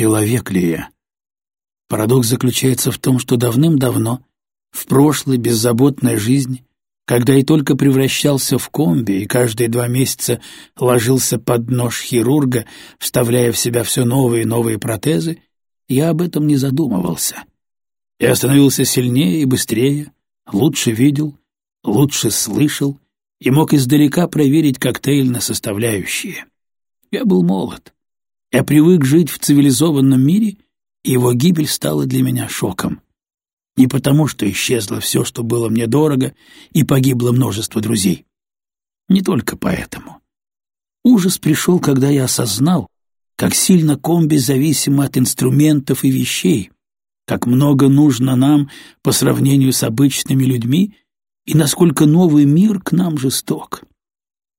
Человек ли я? Парадокс заключается в том, что давным-давно, в прошлой беззаботной жизни, когда и только превращался в комби и каждые два месяца ложился под нож хирурга, вставляя в себя все новые и новые протезы, я об этом не задумывался. Я становился сильнее и быстрее, лучше видел, лучше слышал и мог издалека проверить коктейль на составляющие. Я был молод. Я привык жить в цивилизованном мире, и его гибель стала для меня шоком. Не потому, что исчезло все, что было мне дорого, и погибло множество друзей. Не только поэтому. Ужас пришел, когда я осознал, как сильно комби зависимы от инструментов и вещей, как много нужно нам по сравнению с обычными людьми и насколько новый мир к нам жесток.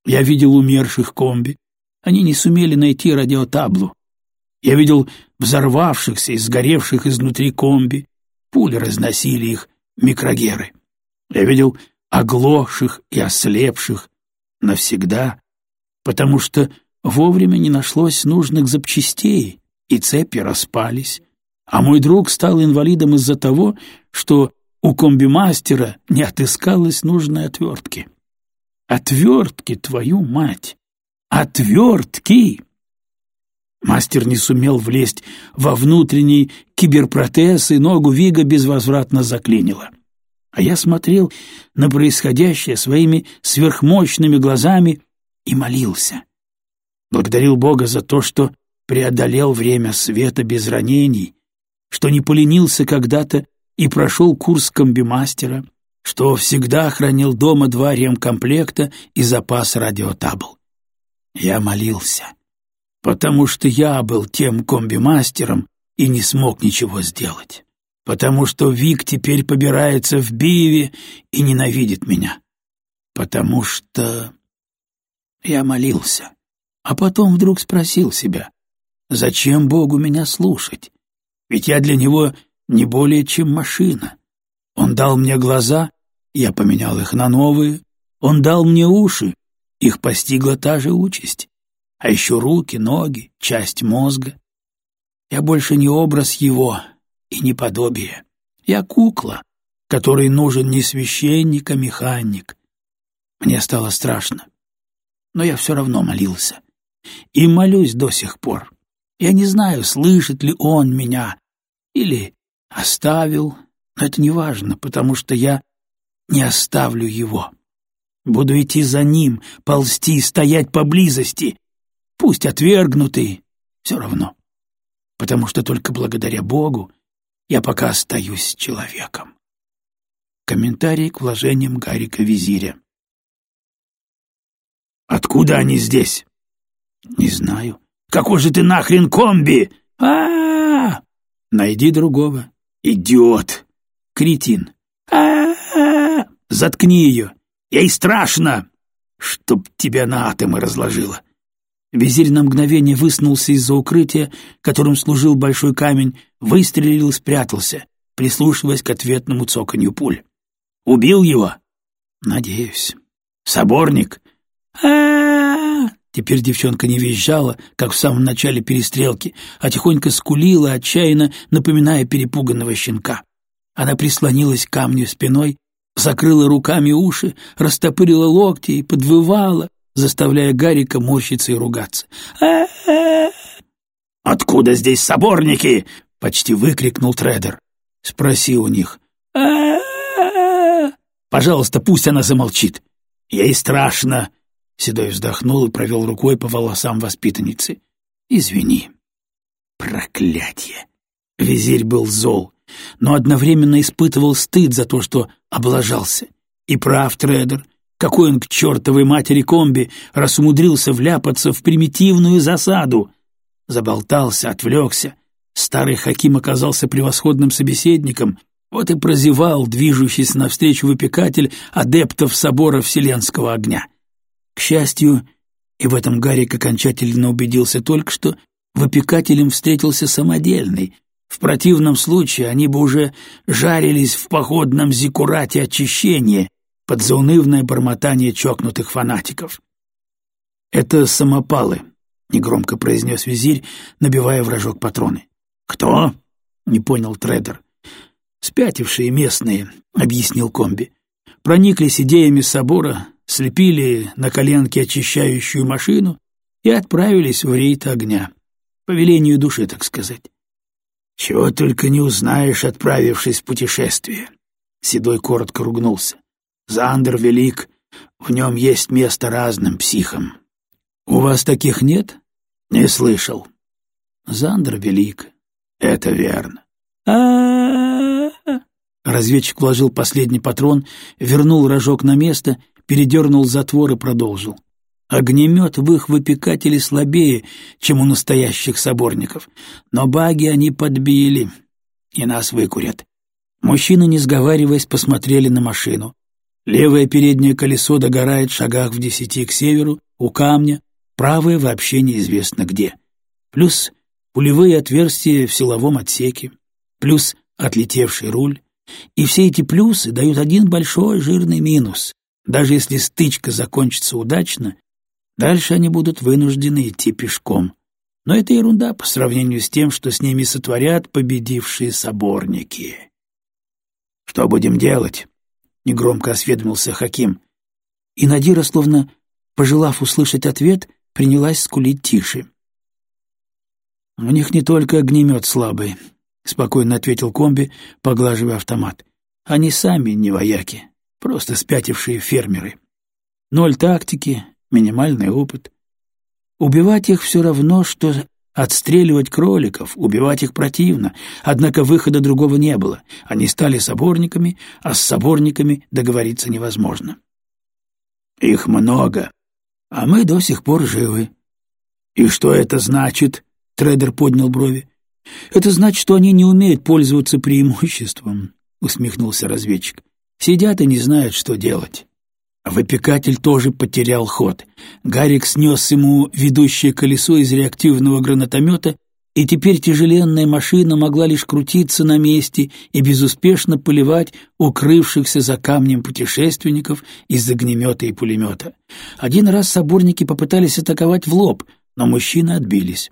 Я видел умерших комби, они не сумели найти радиотаблу. Я видел взорвавшихся и сгоревших изнутри комби, пули разносили их микрогеры. Я видел оглохших и ослепших навсегда, потому что вовремя не нашлось нужных запчастей, и цепи распались, а мой друг стал инвалидом из-за того, что у комбимастера не отыскалось нужной отвертки. Отвертки, твою мать! Отвертки! Мастер не сумел влезть во внутренний киберпротез, и ногу Вига безвозвратно заклинило. А я смотрел на происходящее своими сверхмощными глазами и молился. Благодарил Бога за то, что преодолел время света без ранений, что не поленился когда-то и прошел курс комбимастера, что всегда хранил дома два ремкомплекта и запас радиотабл. Я молился, потому что я был тем комбимастером и не смог ничего сделать, потому что Вик теперь побирается в Биеве и ненавидит меня, потому что... Я молился, а потом вдруг спросил себя, зачем Богу меня слушать, ведь я для него не более чем машина. Он дал мне глаза, я поменял их на новые, он дал мне уши, их постигла та же участь. А еще руки, ноги, часть мозга. Я больше не образ его и не подобие. Я кукла, которой нужен не священник, а механик. Мне стало страшно, но я все равно молился. И молюсь до сих пор. Я не знаю, слышит ли он меня или оставил, но это не важно, потому что я не оставлю его. Буду идти за ним, ползти, стоять поблизости. Пусть отвергнутый, все равно. Потому что только благодаря Богу я пока остаюсь человеком. Комментарий к вложениям Гарика Визиря. «Откуда они здесь?» «Не знаю». «Какой же ты нахрен комби? а, -а, -а! «Найди другого». «Идиот!» «Кретин». А -а -а! «Заткни ее!» Ей страшно! Чтоб тебя на атомы разложило!» Визирь на мгновение высунулся из-за укрытия, которым служил большой камень, выстрелил и спрятался, прислушиваясь к ответному цоканью пуль. «Убил его?» «Надеюсь». «Соборник?» а, Теперь девчонка не визжала, как в самом начале перестрелки, а тихонько скулила, отчаянно напоминая перепуганного щенка. Она прислонилась к камню спиной закрыла руками уши, растопырила локти и подвывала, заставляя Гарика морщиться и ругаться. «Откуда здесь соборники?» — почти выкрикнул Тредер. «Спроси у них». «Пожалуйста, пусть она замолчит. Ей страшно». Седой вздохнул и провел рукой по волосам воспитанницы. «Извини». «Проклятье!» Визирь был зол но одновременно испытывал стыд за то, что облажался. И прав трейдер, какой он к чертовой матери комби, раз умудрился вляпаться в примитивную засаду. Заболтался, отвлекся. Старый Хаким оказался превосходным собеседником, вот и прозевал, движущийся навстречу выпекатель адептов собора Вселенского огня. К счастью, и в этом Гарик окончательно убедился только что, выпекателем встретился самодельный, в противном случае они бы уже жарились в походном зикурате очищения под заунывное бормотание чокнутых фанатиков. «Это самопалы», — негромко произнес визирь, набивая в рожок патроны. «Кто?» — не понял Тредер. «Спятившие местные», — объяснил комби. «Прониклись идеями собора, слепили на коленке очищающую машину и отправились в рейд огня. По велению души, так сказать. Чего только не узнаешь, отправившись в путешествие. Седой коротко ругнулся. Зандер велик, в нем есть место разным психам. У вас таких нет? Не слышал. Зандер велик. Это верно. а Разведчик вложил последний патрон, вернул рожок на место, передернул затвор и продолжил. Огнемет в их выпекателе слабее, чем у настоящих соборников, но баги они подбили, и нас выкурят. Мужчины, не сговариваясь, посмотрели на машину. Левое переднее колесо догорает в шагах в десяти к северу, у камня, правое вообще неизвестно где. Плюс пулевые отверстия в силовом отсеке, плюс отлетевший руль. И все эти плюсы дают один большой жирный минус. Даже если стычка закончится удачно, Дальше они будут вынуждены идти пешком. Но это ерунда по сравнению с тем, что с ними сотворят победившие соборники. «Что будем делать?» — негромко осведомился Хаким. И Надира, словно пожелав услышать ответ, принялась скулить тише. «У них не только огнемет слабый», — спокойно ответил комби, поглаживая автомат. «Они сами не вояки, просто спятившие фермеры. Ноль тактики, минимальный опыт. Убивать их все равно, что отстреливать кроликов, убивать их противно, однако выхода другого не было. Они стали соборниками, а с соборниками договориться невозможно. Их много, а мы до сих пор живы. И что это значит? Трейдер поднял брови. Это значит, что они не умеют пользоваться преимуществом, усмехнулся разведчик. Сидят и не знают, что делать. Выпекатель тоже потерял ход. Гарик снес ему ведущее колесо из реактивного гранатомета, и теперь тяжеленная машина могла лишь крутиться на месте и безуспешно поливать укрывшихся за камнем путешественников из огнемета и пулемета. Один раз соборники попытались атаковать в лоб, но мужчины отбились.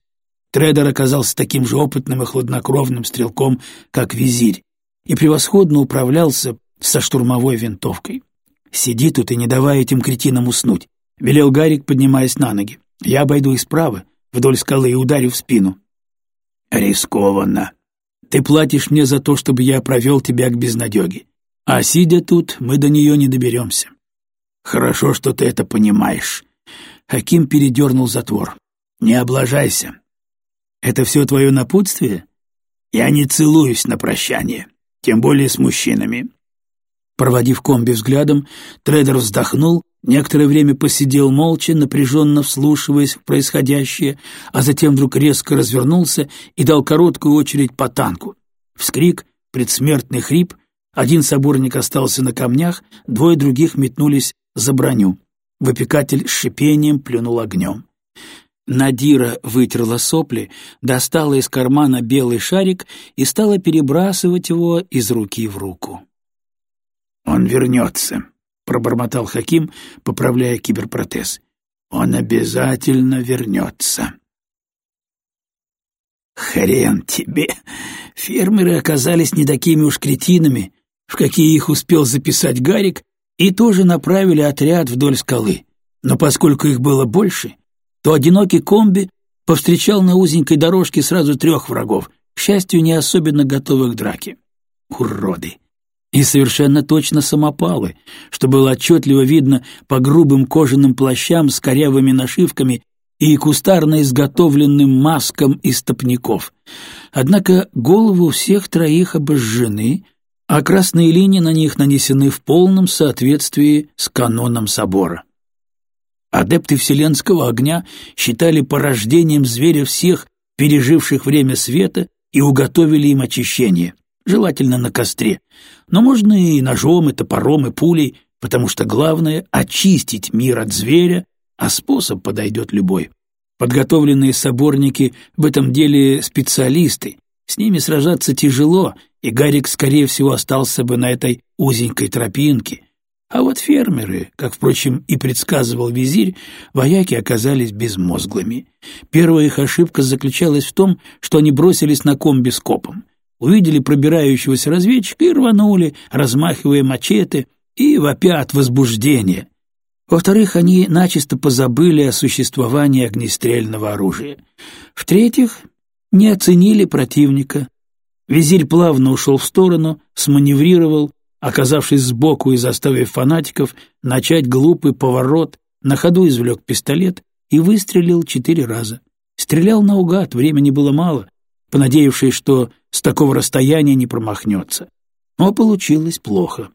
Тредер оказался таким же опытным и хладнокровным стрелком, как визирь, и превосходно управлялся со штурмовой винтовкой. «Сиди тут и не давай этим кретинам уснуть», — велел Гарик, поднимаясь на ноги. «Я обойду их справа, вдоль скалы, и ударю в спину». «Рискованно. Ты платишь мне за то, чтобы я провел тебя к безнадеге. А сидя тут, мы до нее не доберемся». «Хорошо, что ты это понимаешь». Хаким передернул затвор. «Не облажайся. Это все твое напутствие? Я не целуюсь на прощание, тем более с мужчинами. Проводив комби взглядом, трейдер вздохнул, некоторое время посидел молча, напряженно вслушиваясь в происходящее, а затем вдруг резко развернулся и дал короткую очередь по танку. Вскрик, предсмертный хрип, один соборник остался на камнях, двое других метнулись за броню. Выпекатель с шипением плюнул огнем. Надира вытерла сопли, достала из кармана белый шарик и стала перебрасывать его из руки в руку. «Он вернется», — пробормотал Хаким, поправляя киберпротез. «Он обязательно вернется». «Хрен тебе! Фермеры оказались не такими уж кретинами, в какие их успел записать Гарик, и тоже направили отряд вдоль скалы. Но поскольку их было больше, то одинокий комби повстречал на узенькой дорожке сразу трех врагов, к счастью, не особенно готовых к драке. Уроды! И совершенно точно самопалы, что было отчетливо видно по грубым кожаным плащам с корявыми нашивками и кустарно изготовленным маскам из топников. Однако головы у всех троих обожжены, а красные линии на них нанесены в полном соответствии с каноном собора. Адепты Вселенского огня считали порождением зверя всех, переживших время света, и уготовили им очищение желательно на костре. Но можно и ножом, и топором, и пулей, потому что главное — очистить мир от зверя, а способ подойдет любой. Подготовленные соборники в этом деле специалисты, с ними сражаться тяжело, и Гарик, скорее всего, остался бы на этой узенькой тропинке. А вот фермеры, как, впрочем, и предсказывал визирь, вояки оказались безмозглыми. Первая их ошибка заключалась в том, что они бросились на комби с копом. Увидели пробирающегося разведчика и рванули, размахивая мачете и вопя от возбуждения. Во-вторых, они начисто позабыли о существовании огнестрельного оружия. В-третьих, не оценили противника. Визирь плавно ушел в сторону, сманеврировал, оказавшись сбоку и заставив фанатиков начать глупый поворот, на ходу извлек пистолет и выстрелил четыре раза. Стрелял наугад, времени было мало, понадеявшись, что с такого расстояния не промахнется. Но получилось плохо.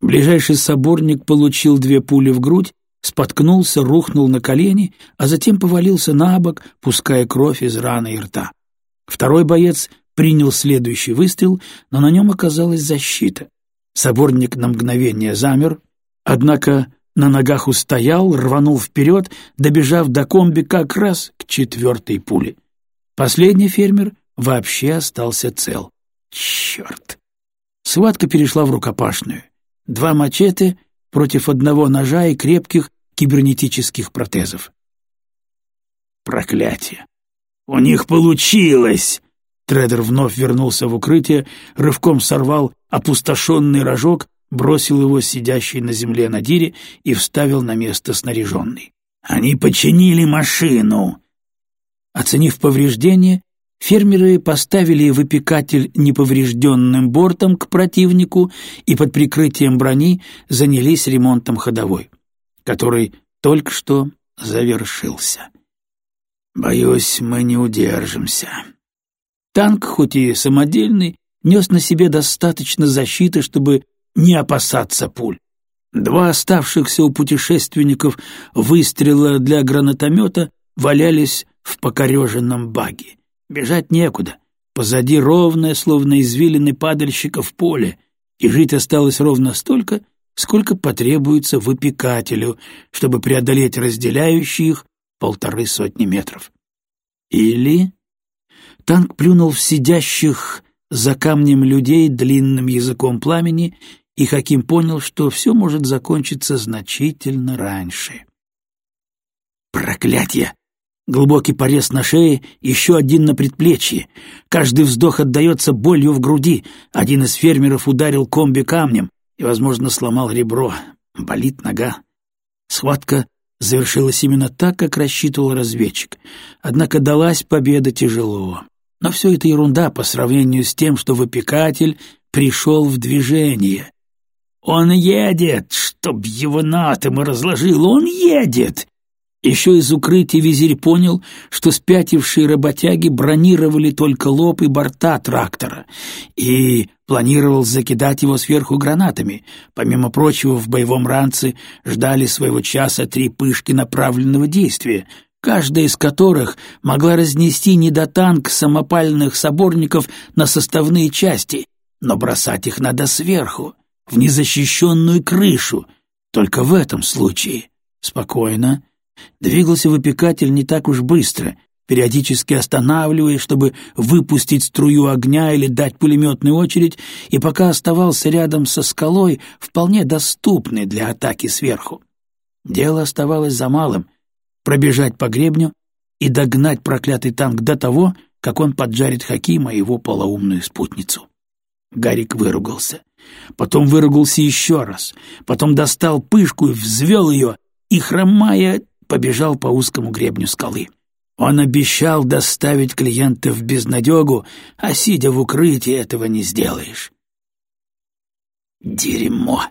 Ближайший соборник получил две пули в грудь, споткнулся, рухнул на колени, а затем повалился на бок, пуская кровь из раны и рта. Второй боец принял следующий выстрел, но на нем оказалась защита. Соборник на мгновение замер, однако на ногах устоял, рванул вперед, добежав до комби как раз к четвертой пуле. Последний фермер вообще остался цел. Черт! Схватка перешла в рукопашную. Два мачете против одного ножа и крепких кибернетических протезов. Проклятие! У них получилось! Тредер вновь вернулся в укрытие, рывком сорвал опустошенный рожок, бросил его сидящий на земле на дире и вставил на место снаряженный. «Они починили машину!» Оценив повреждения, фермеры поставили выпекатель неповрежденным бортом к противнику и под прикрытием брони занялись ремонтом ходовой, который только что завершился. «Боюсь, мы не удержимся», Танк, хоть и самодельный, нес на себе достаточно защиты, чтобы не опасаться пуль. Два оставшихся у путешественников выстрела для гранатомета валялись в покореженном баге. Бежать некуда. Позади ровное, словно извилины падальщиков поле, и жить осталось ровно столько, сколько потребуется выпекателю, чтобы преодолеть разделяющие их полторы сотни метров. Или Танк плюнул в сидящих за камнем людей длинным языком пламени, и Хаким понял, что все может закончиться значительно раньше. Проклятье! Глубокий порез на шее, еще один на предплечье. Каждый вздох отдается болью в груди. Один из фермеров ударил комби камнем и, возможно, сломал ребро. Болит нога. Схватка завершилась именно так, как рассчитывал разведчик. Однако далась победа тяжело. Но все это ерунда по сравнению с тем, что выпекатель пришел в движение. «Он едет! Чтоб его на атомы разложил! Он едет!» Еще из укрытия визирь понял, что спятившие работяги бронировали только лоб и борта трактора, и планировал закидать его сверху гранатами. Помимо прочего, в боевом ранце ждали своего часа три пышки направленного действия — каждая из которых могла разнести недотанк самопальных соборников на составные части, но бросать их надо сверху, в незащищенную крышу. Только в этом случае. Спокойно. Двигался выпекатель не так уж быстро, периодически останавливаясь, чтобы выпустить струю огня или дать пулеметную очередь, и пока оставался рядом со скалой, вполне доступной для атаки сверху. Дело оставалось за малым — пробежать по гребню и догнать проклятый танк до того, как он поджарит Хакима и его полоумную спутницу. Гарик выругался. Потом выругался еще раз. Потом достал пышку и взвел ее, и, хромая, побежал по узкому гребню скалы. Он обещал доставить клиента в безнадегу, а сидя в укрытии этого не сделаешь. Дерьмо!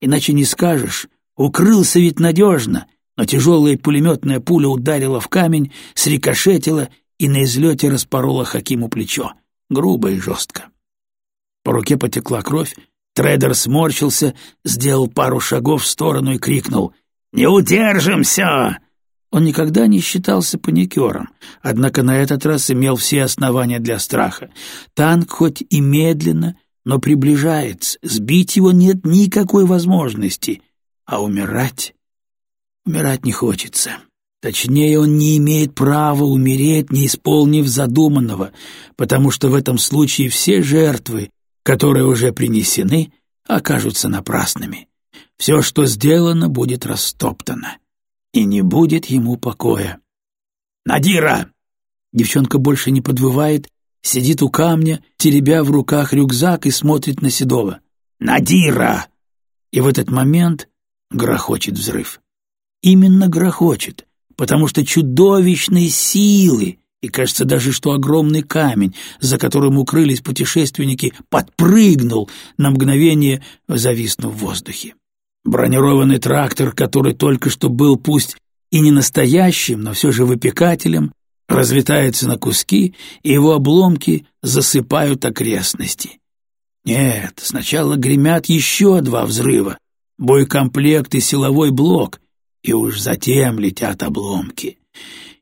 Иначе не скажешь, укрылся ведь надежно, но тяжелая пулеметная пуля ударила в камень, срикошетила и на излете распорола Хакиму плечо. Грубо и жестко. По руке потекла кровь, Трейдер сморщился, сделал пару шагов в сторону и крикнул «Не удержимся!» Он никогда не считался паникером, однако на этот раз имел все основания для страха. Танк хоть и медленно, но приближается, сбить его нет никакой возможности, а умирать Умирать не хочется. Точнее, он не имеет права умереть, не исполнив задуманного, потому что в этом случае все жертвы, которые уже принесены, окажутся напрасными. Все, что сделано, будет растоптано, и не будет ему покоя. «Надира!» Девчонка больше не подвывает, сидит у камня, теребя в руках рюкзак и смотрит на Седова. «Надира!» И в этот момент грохочет взрыв. Именно грохочет, потому что чудовищные силы, и кажется даже, что огромный камень, за которым укрылись путешественники, подпрыгнул на мгновение, зависнув в воздухе. Бронированный трактор, который только что был пусть и не настоящим, но все же выпекателем, разлетается на куски, и его обломки засыпают окрестности. Нет, сначала гремят еще два взрыва, бойкомплект и силовой блок, и уж затем летят обломки.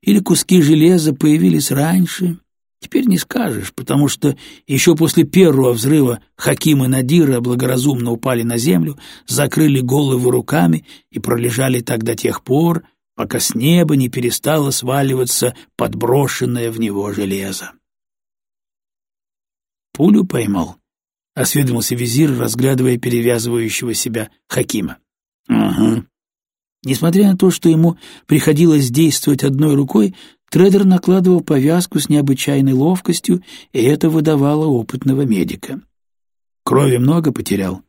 Или куски железа появились раньше, теперь не скажешь, потому что еще после первого взрыва Хаким и Надира благоразумно упали на землю, закрыли головы руками и пролежали так до тех пор, пока с неба не перестало сваливаться подброшенное в него железо. «Пулю поймал?» — осведомился визирь, разглядывая перевязывающего себя Хакима. «Угу». Несмотря на то, что ему приходилось действовать одной рукой, Тредер накладывал повязку с необычайной ловкостью, и это выдавало опытного медика. «Крови много потерял?»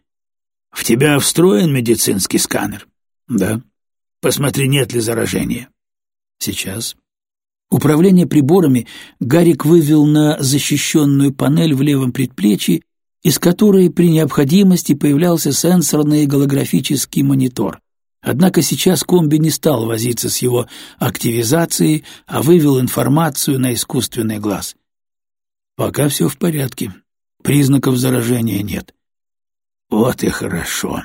«В тебя встроен медицинский сканер?» «Да». Посмотри, нет ли заражения. Сейчас. Управление приборами Гарик вывел на защищенную панель в левом предплечье, из которой при необходимости появлялся сенсорный голографический монитор. Однако сейчас комби не стал возиться с его активизацией, а вывел информацию на искусственный глаз. Пока все в порядке. Признаков заражения нет. Вот и хорошо.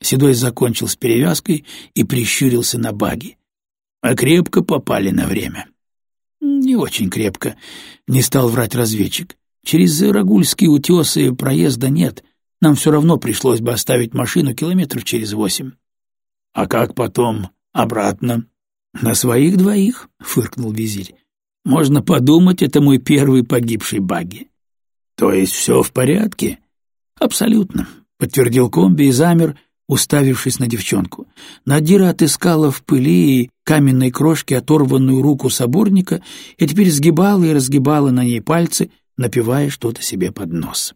Седой закончил с перевязкой и прищурился на баги. А крепко попали на время. Не очень крепко, не стал врать разведчик. Через Рагульские утесы проезда нет. Нам все равно пришлось бы оставить машину километров через восемь. А как потом обратно? На своих двоих, фыркнул визирь. Можно подумать, это мой первый погибший баги. То есть все в порядке? Абсолютно, подтвердил комби и замер, уставившись на девчонку. Надира отыскала в пыли и каменной крошке оторванную руку соборника и теперь сгибала и разгибала на ней пальцы, напивая что-то себе под нос.